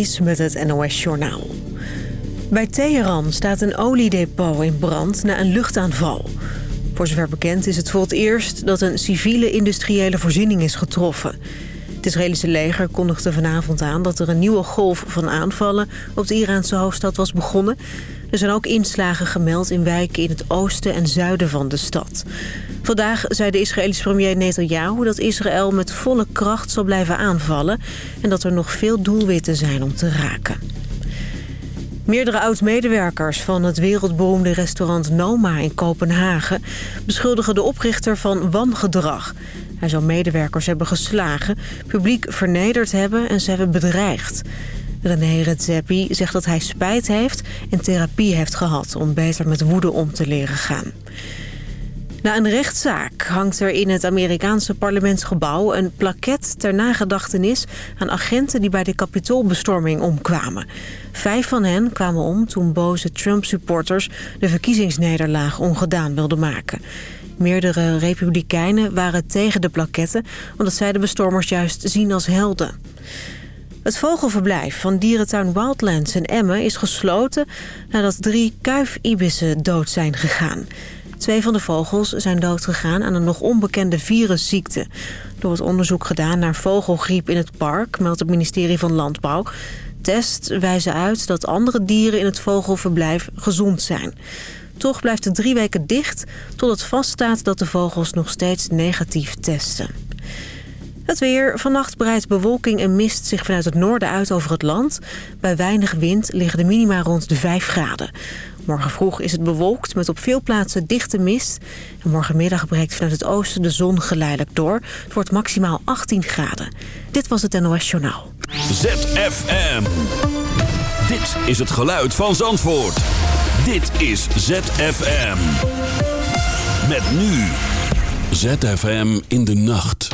Is met het NOS Journaal. Bij Teheran staat een oliedepot in brand na een luchtaanval. Voor zover bekend is het voor het eerst dat een civiele industriële voorziening is getroffen. Het Israëlische leger kondigde vanavond aan dat er een nieuwe golf van aanvallen op de Iraanse hoofdstad was begonnen. Er zijn ook inslagen gemeld in wijken in het oosten en zuiden van de stad. Vandaag zei de Israëlische premier Netanyahu dat Israël met volle kracht zal blijven aanvallen... en dat er nog veel doelwitten zijn om te raken. Meerdere oud-medewerkers van het wereldberoemde restaurant Noma in Kopenhagen... beschuldigen de oprichter van wangedrag. Hij zou medewerkers hebben geslagen, publiek vernederd hebben en ze hebben bedreigd. René Redzepi zegt dat hij spijt heeft en therapie heeft gehad... om beter met woede om te leren gaan. Na een rechtszaak hangt er in het Amerikaanse parlementsgebouw... een plaket ter nagedachtenis aan agenten die bij de kapitoolbestorming omkwamen. Vijf van hen kwamen om toen boze Trump-supporters... de verkiezingsnederlaag ongedaan wilden maken. Meerdere republikeinen waren tegen de plaketten... omdat zij de bestormers juist zien als helden. Het vogelverblijf van dierentuin Wildlands in Emmen is gesloten... nadat drie kuifibissen dood zijn gegaan. Twee van de vogels zijn doodgegaan aan een nog onbekende virusziekte. Door het onderzoek gedaan naar vogelgriep in het park... meldt het ministerie van Landbouw. Tests wijzen uit dat andere dieren in het vogelverblijf gezond zijn. Toch blijft het drie weken dicht totdat vaststaat dat de vogels nog steeds negatief testen. Het weer. Vannacht breidt bewolking en mist zich vanuit het noorden uit over het land. Bij weinig wind liggen de minima rond de 5 graden. Morgen vroeg is het bewolkt met op veel plaatsen dichte mist. En morgenmiddag breekt vanuit het oosten de zon geleidelijk door. Het wordt maximaal 18 graden. Dit was het NOS Journaal. ZFM. Dit is het geluid van Zandvoort. Dit is ZFM. Met nu. ZFM in de nacht.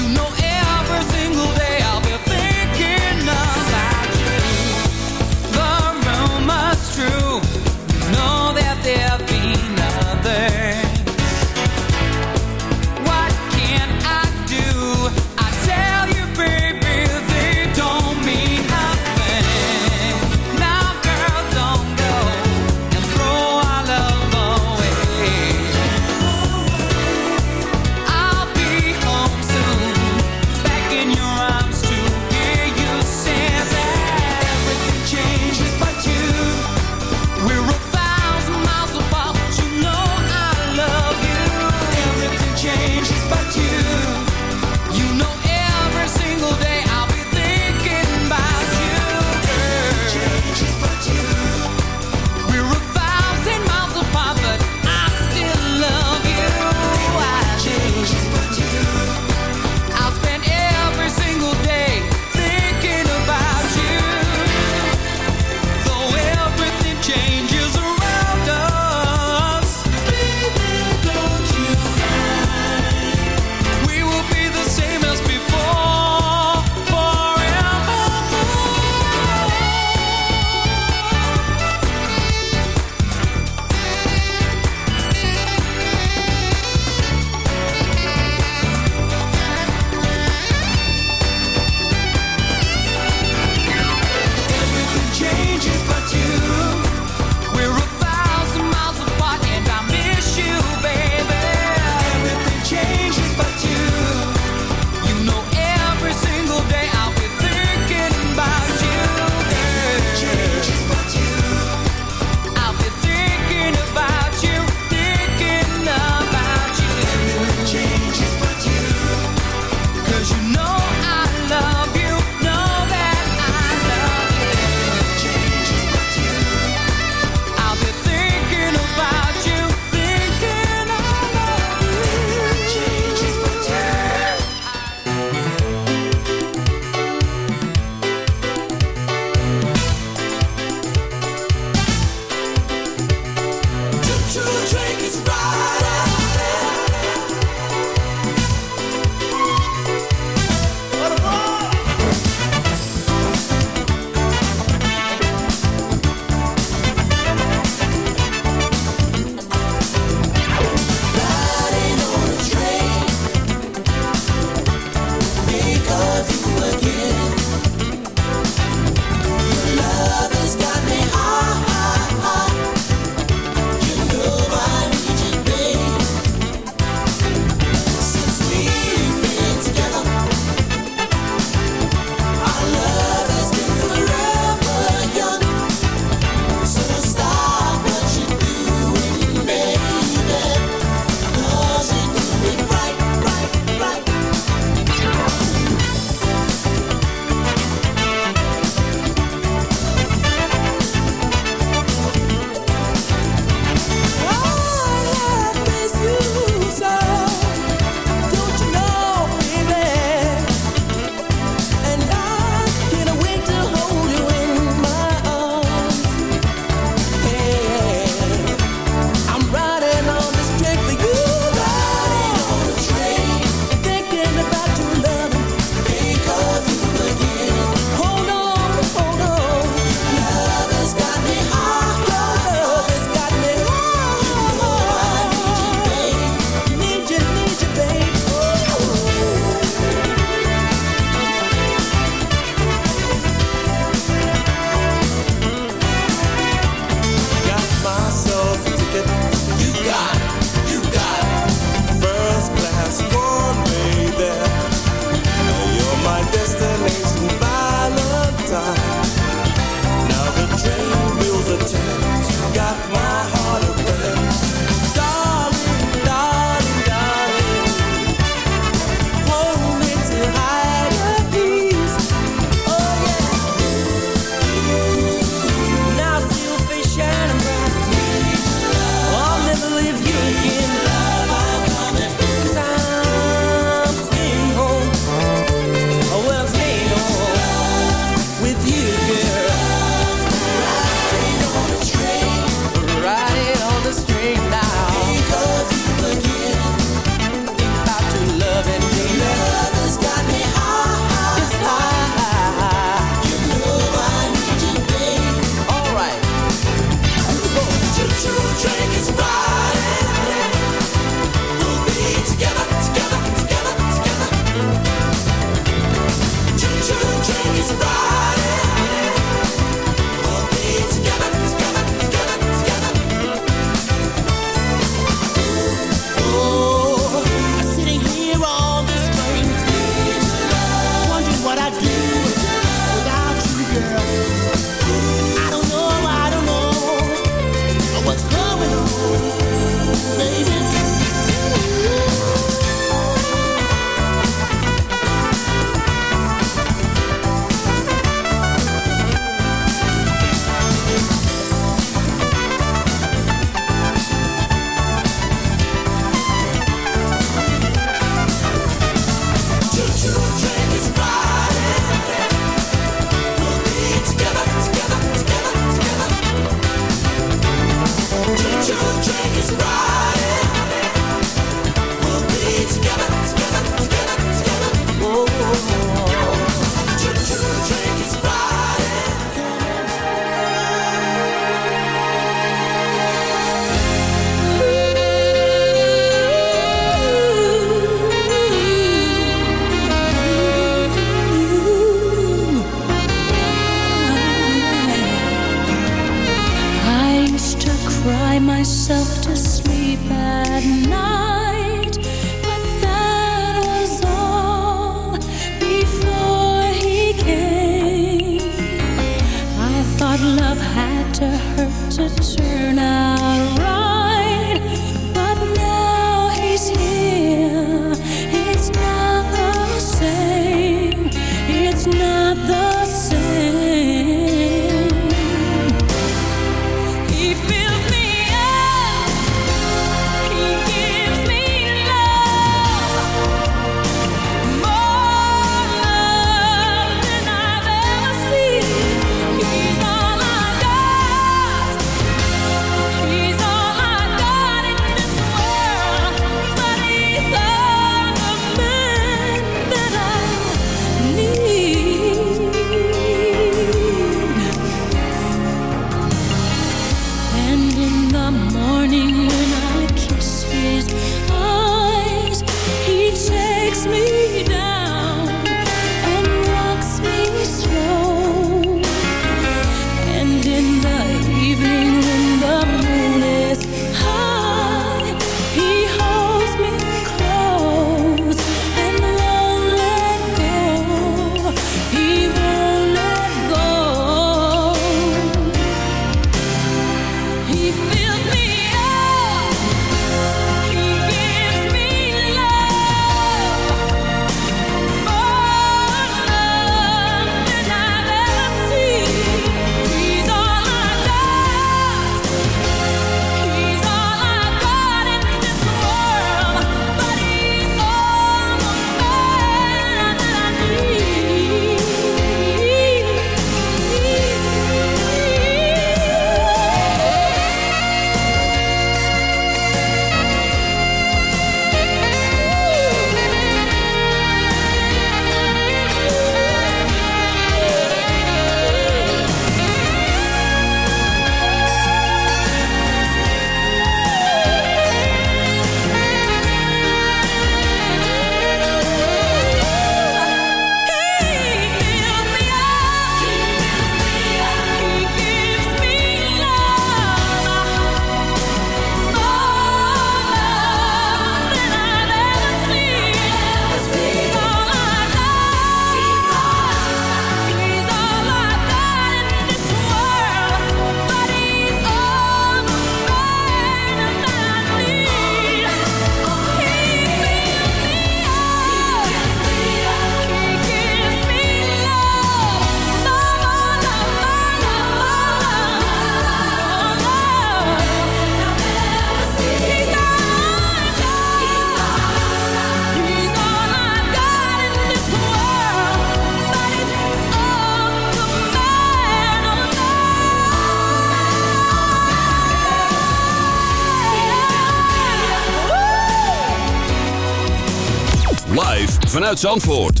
Vanuit Zandvoort.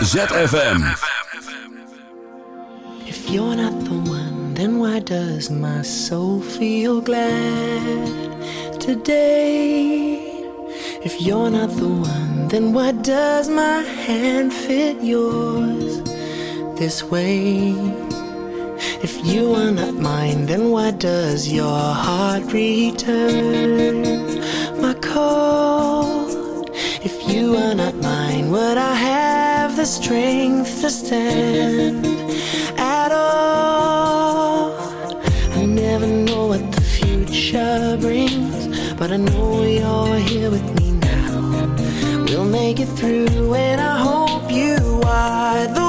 ZFM. If you're not the one, then why does my soul feel glad today? If you're not the one, then why does my hand fit yours this way? If you are not mine, then why does your heart return my call? If you were not mine, would I have the strength to stand at all? I never know what the future brings, but I know you're here with me now. We'll make it through, and I hope you are the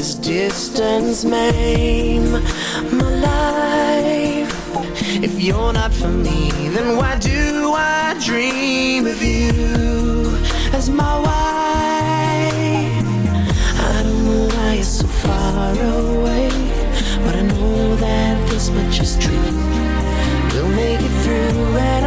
this distance maim my life? If you're not for me, then why do I dream of you as my wife? I don't know why you're so far away, but I know that this much is true. We'll make it through, and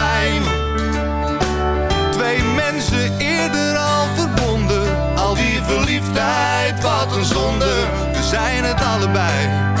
verliefdheid, wat een zonde, we zijn het allebei.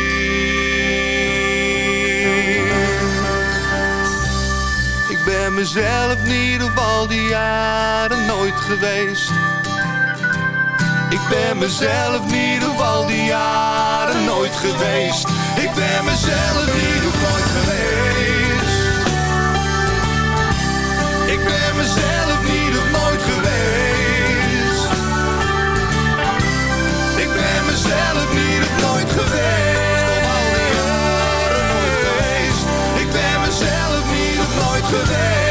ben mezelf in ieder geval die jaren nooit geweest. Ik ben mezelf in ieder geval die jaren nooit geweest. Ik ben mezelf niet nooit geweest. Ik ben mezelf niet nooit geweest. Ik ben mezelf niet nooit geweest. nooit geweest.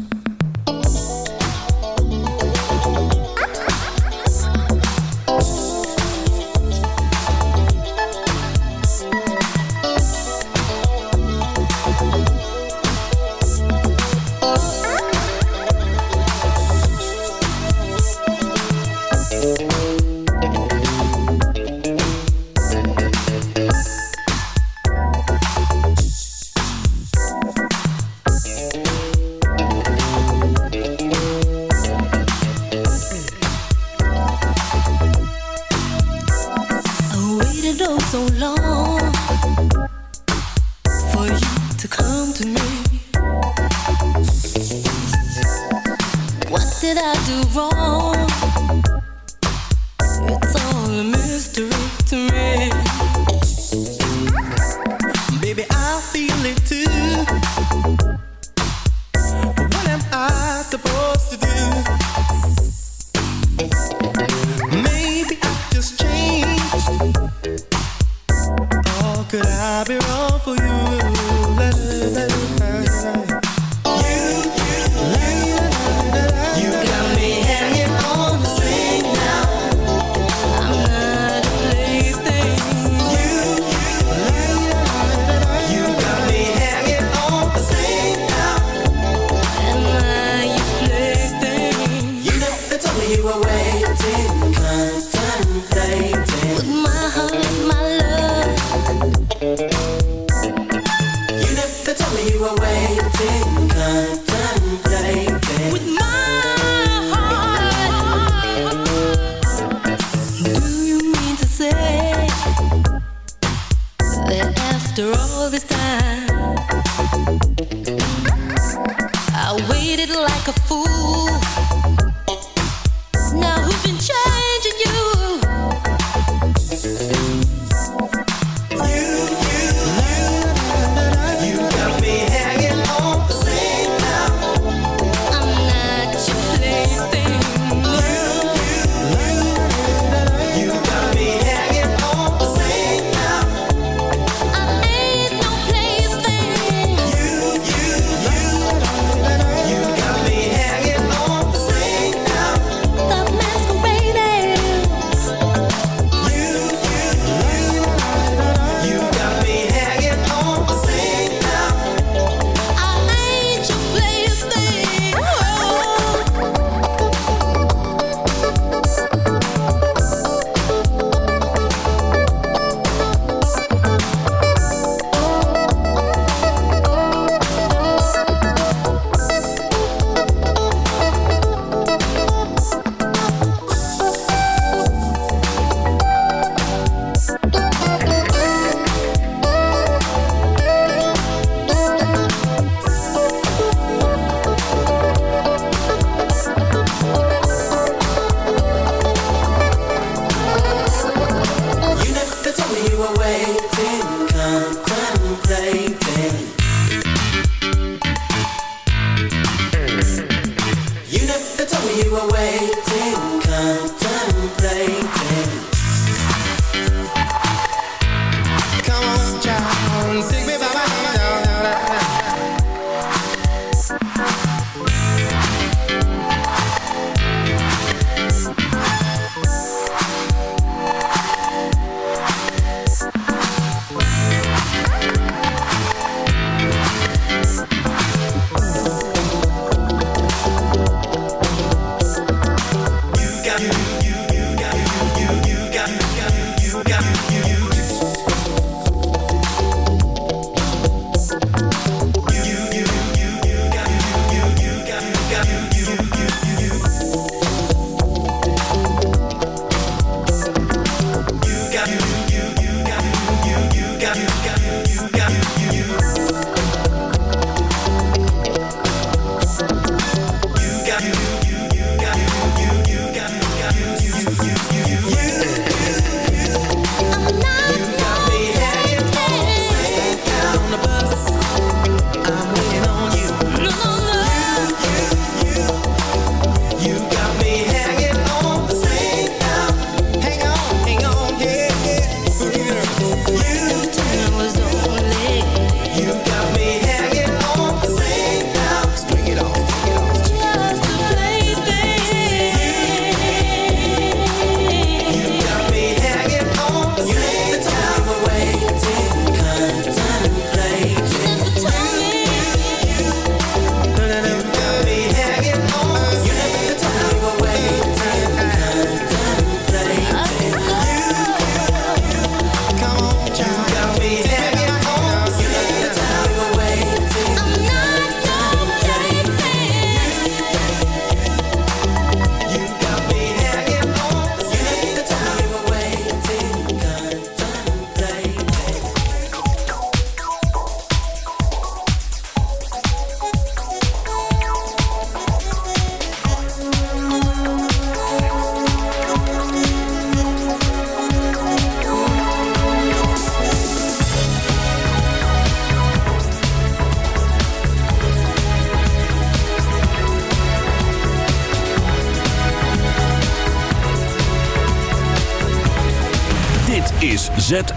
I do wrong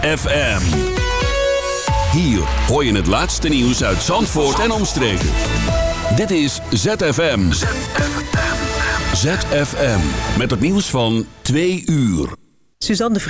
ZFM. Hier hoor je het laatste nieuws uit Zandvoort en omstreken. Dit is ZFM. ZFM. Met het nieuws van 2 uur. Suzanne de Vries